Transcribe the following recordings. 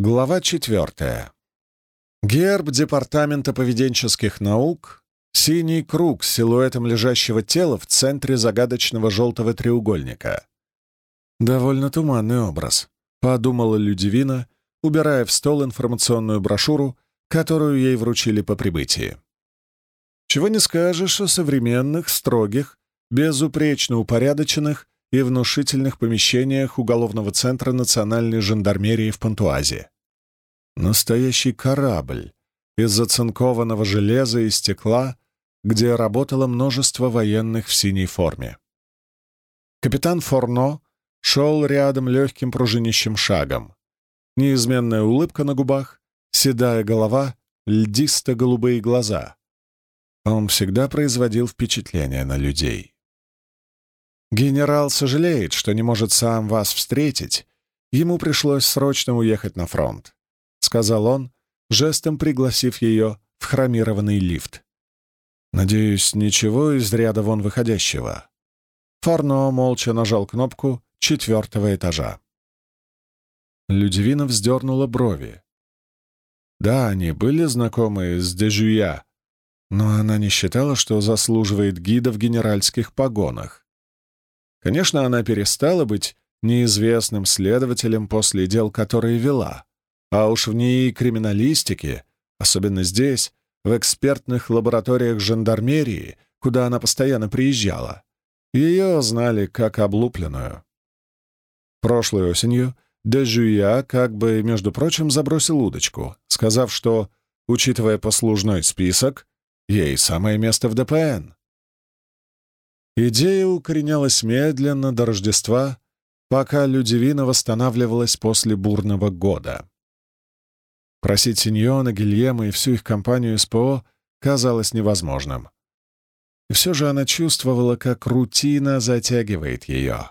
Глава четвертая. Герб Департамента поведенческих наук — синий круг с силуэтом лежащего тела в центре загадочного желтого треугольника. «Довольно туманный образ», — подумала Людивина, убирая в стол информационную брошюру, которую ей вручили по прибытии. Чего не скажешь о современных, строгих, безупречно упорядоченных и внушительных помещениях уголовного центра национальной жандармерии в Пантуазе. Настоящий корабль из зацинкованного железа и стекла, где работало множество военных в синей форме. Капитан Форно шел рядом легким пружинищим шагом. Неизменная улыбка на губах, седая голова, льдисто-голубые глаза. Он всегда производил впечатление на людей. Генерал сожалеет, что не может сам вас встретить. Ему пришлось срочно уехать на фронт», — сказал он, жестом пригласив ее в хромированный лифт. «Надеюсь, ничего из ряда вон выходящего». Фарно молча нажал кнопку четвертого этажа. Людивина вздернула брови. Да, они были знакомы с Дежуя, но она не считала, что заслуживает гида в генеральских погонах. Конечно, она перестала быть неизвестным следователем после дел, которые вела. А уж в ней криминалистике, особенно здесь, в экспертных лабораториях жандармерии, куда она постоянно приезжала, ее знали как облупленную. Прошлой осенью Дежуя как бы, между прочим, забросил удочку, сказав, что, учитывая послужной список, ей самое место в ДПН. Идея укоренялась медленно до Рождества, пока Людивина восстанавливалась после бурного года. Просить Синьона, Гильема и всю их компанию СПО казалось невозможным. И все же она чувствовала, как рутина затягивает ее.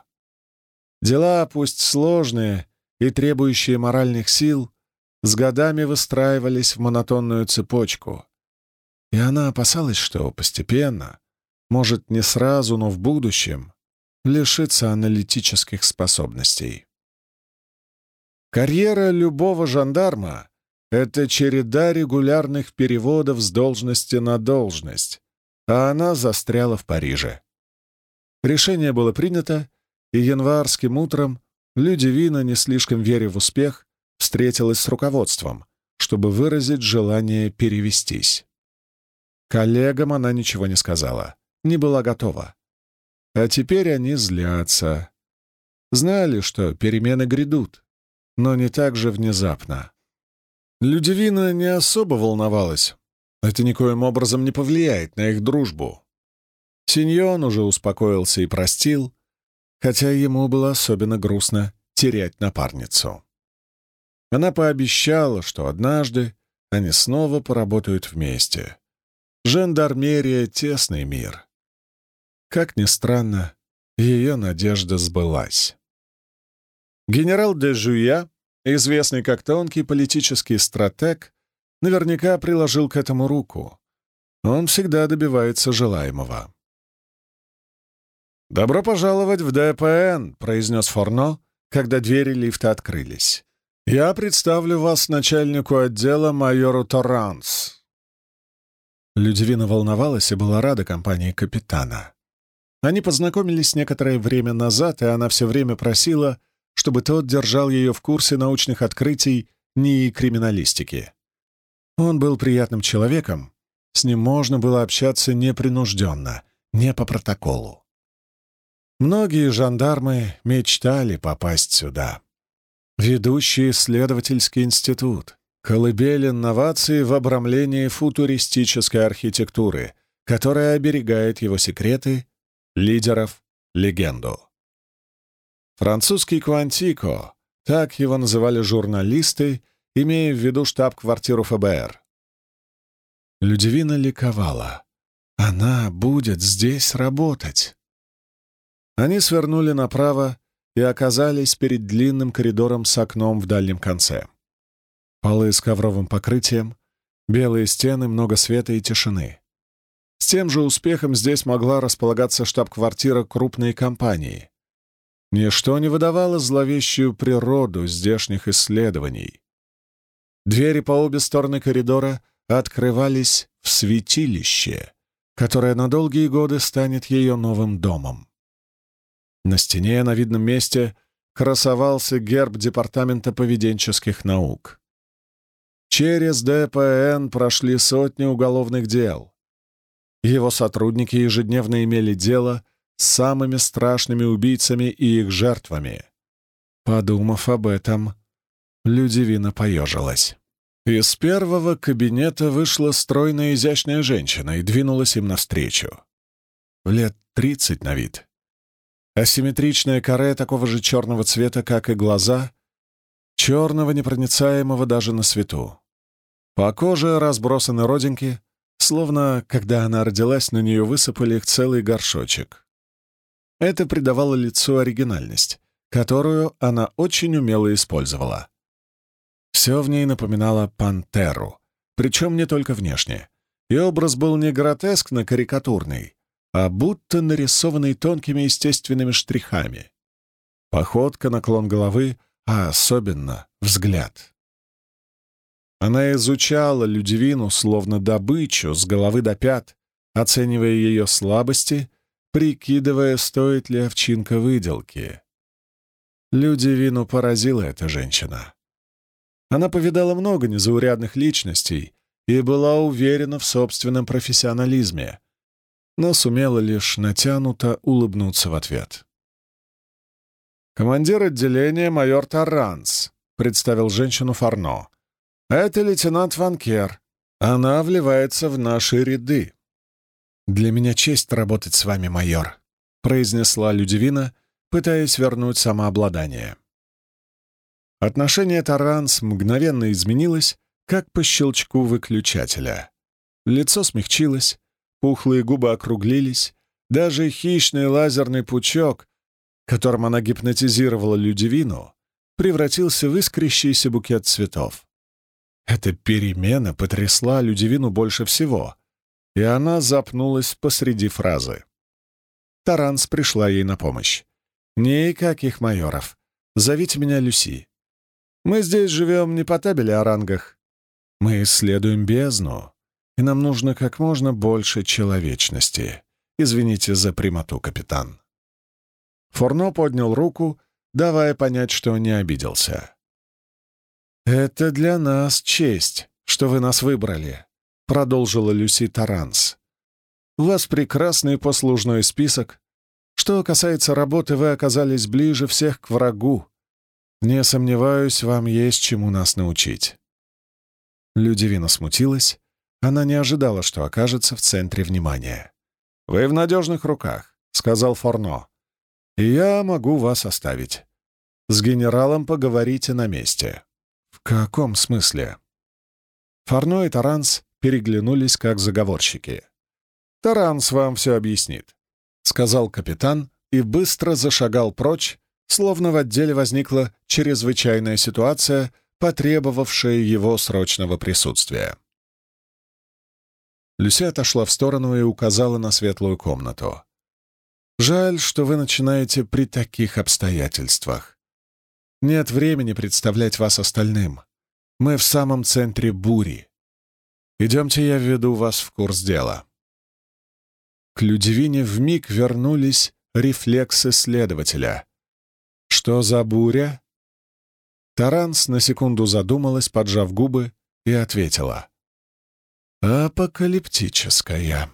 Дела, пусть сложные и требующие моральных сил, с годами выстраивались в монотонную цепочку. И она опасалась, что постепенно, может, не сразу, но в будущем, лишиться аналитических способностей. Карьера любого жандарма — это череда регулярных переводов с должности на должность, а она застряла в Париже. Решение было принято, и январским утром Людивина, не слишком веря в успех, встретилась с руководством, чтобы выразить желание перевестись. Коллегам она ничего не сказала не была готова. А теперь они злятся. Знали, что перемены грядут, но не так же внезапно. Людивина не особо волновалась. Это никоим образом не повлияет на их дружбу. Синьон уже успокоился и простил, хотя ему было особенно грустно терять напарницу. Она пообещала, что однажды они снова поработают вместе. Жандармерия — тесный мир. Как ни странно, ее надежда сбылась. Генерал де Жуя, известный как тонкий политический стратег, наверняка приложил к этому руку. Он всегда добивается желаемого. «Добро пожаловать в ДПН», — произнес Форно, когда двери лифта открылись. «Я представлю вас начальнику отдела майору Торранс». Людивина волновалась и была рада компании капитана. Они познакомились некоторое время назад, и она все время просила, чтобы тот держал ее в курсе научных открытий НИИ криминалистики. Он был приятным человеком, с ним можно было общаться непринужденно, не по протоколу. Многие жандармы мечтали попасть сюда. Ведущий исследовательский институт, колыбель инноваций в обрамлении футуристической архитектуры, которая оберегает его секреты лидеров, легенду. Французский Квантико, так его называли журналисты, имея в виду штаб-квартиру ФБР. Людивина ликовала. Она будет здесь работать. Они свернули направо и оказались перед длинным коридором с окном в дальнем конце. Полы с ковровым покрытием, белые стены, много света и тишины. С тем же успехом здесь могла располагаться штаб-квартира крупной компании. Ничто не выдавало зловещую природу здешних исследований. Двери по обе стороны коридора открывались в святилище, которое на долгие годы станет ее новым домом. На стене на видном месте красовался герб Департамента поведенческих наук. Через ДПН прошли сотни уголовных дел. Его сотрудники ежедневно имели дело с самыми страшными убийцами и их жертвами. Подумав об этом, Людивина поежилась. Из первого кабинета вышла стройная изящная женщина и двинулась им навстречу. В лет тридцать на вид. Асимметричное каре такого же черного цвета, как и глаза, черного непроницаемого даже на свету. По коже разбросаны родинки, словно, когда она родилась, на нее высыпали их целый горшочек. Это придавало лицу оригинальность, которую она очень умело использовала. Все в ней напоминало пантеру, причем не только внешне. И образ был не гротескно-карикатурный, а будто нарисованный тонкими естественными штрихами. Походка, наклон головы, а особенно взгляд. Она изучала Людивину словно добычу с головы до пят, оценивая ее слабости, прикидывая, стоит ли овчинка выделки. Людивину поразила эта женщина. Она повидала много незаурядных личностей и была уверена в собственном профессионализме, но сумела лишь натянуто улыбнуться в ответ. «Командир отделения майор Таранс», — представил женщину Фарно. «Это лейтенант Ванкер. Она вливается в наши ряды». «Для меня честь работать с вами, майор», — произнесла Людивина, пытаясь вернуть самообладание. Отношение Таранс мгновенно изменилось, как по щелчку выключателя. Лицо смягчилось, пухлые губы округлились, даже хищный лазерный пучок, которым она гипнотизировала Людивину, превратился в искрящийся букет цветов. Эта перемена потрясла Людивину больше всего, и она запнулась посреди фразы. Таранс пришла ей на помощь. «Никаких майоров. Зовите меня Люси. Мы здесь живем не по табели о рангах. Мы исследуем бездну, и нам нужно как можно больше человечности. Извините за прямоту, капитан». Форно поднял руку, давая понять, что не обиделся. «Это для нас честь, что вы нас выбрали», — продолжила Люси Таранс. «У вас прекрасный послужной список. Что касается работы, вы оказались ближе всех к врагу, не сомневаюсь, вам есть чему нас научить». Людивина смутилась. Она не ожидала, что окажется в центре внимания. «Вы в надежных руках», — сказал Форно. «И я могу вас оставить. С генералом поговорите на месте». «В каком смысле?» Форно и Таранс переглянулись как заговорщики. «Таранс вам все объяснит», — сказал капитан и быстро зашагал прочь, словно в отделе возникла чрезвычайная ситуация, потребовавшая его срочного присутствия. Люси отошла в сторону и указала на светлую комнату. «Жаль, что вы начинаете при таких обстоятельствах. Нет времени представлять вас остальным. Мы в самом центре бури. Идемте, я введу вас в курс дела». К Людивине вмиг вернулись рефлексы следователя. «Что за буря?» Таранс на секунду задумалась, поджав губы, и ответила. «Апокалиптическая».